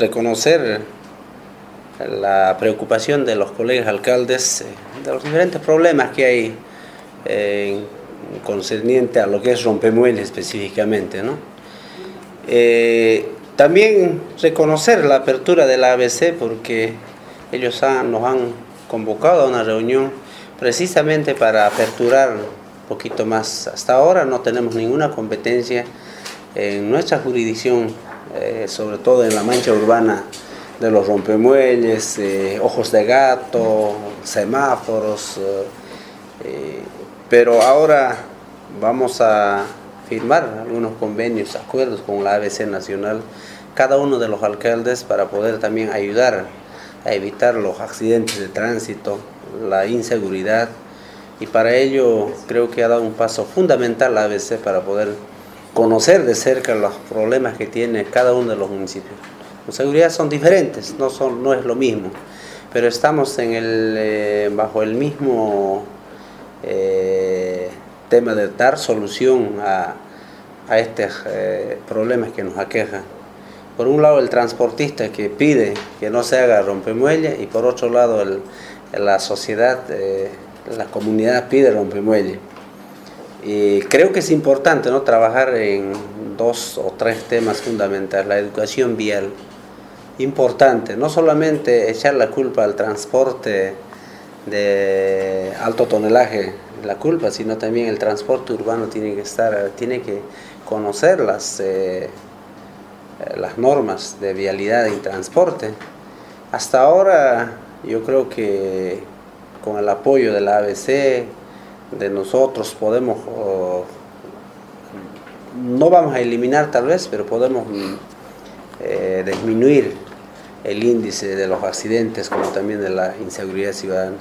reconocer la preocupación de los colegas alcaldes eh, de los diferentes problemas que hay eh, concerniente a lo que es rompemuelle específicamente. Eh, también reconocer la apertura de la ABC porque ellos nos han convocado a una reunión precisamente para aperturar un poquito más. Hasta ahora no tenemos ninguna competencia en nuestra jurisdicción, eh, sobre todo en la mancha urbana de los rompemuelles, eh, ojos de gato, semáforos, eh, pero ahora vamos a firmar algunos convenios, acuerdos con la ABC Nacional, cada uno de los alcaldes para poder también ayudar a evitar los accidentes de tránsito, la inseguridad y para ello creo que ha dado un paso fundamental la ABC para poder conocer de cerca los problemas que tiene cada uno de los municipios. Las seguridad son diferentes, no, son, no es lo mismo, pero estamos en el, eh, bajo el mismo eh, tema de dar solución a, a estos eh, problemas que nos aquejan. Por un lado el transportista que pide que no se haga rompemuelle y por otro lado la sociedad, la comunidad pide rompemuelle. Y creo que es importante ¿no? trabajar en dos o tres temas fundamentales. La educación vial, importante, no solamente echar la culpa al transporte de alto tonelaje, la culpa, sino también el transporte urbano tiene que estar, tiene que conocer las, eh, las normas de vialidad y transporte. Hasta ahora yo creo que con el apoyo de la ABC, de nosotros podemos, no vamos a eliminar tal vez, pero podemos eh, disminuir el índice de los accidentes como también de la inseguridad ciudadana.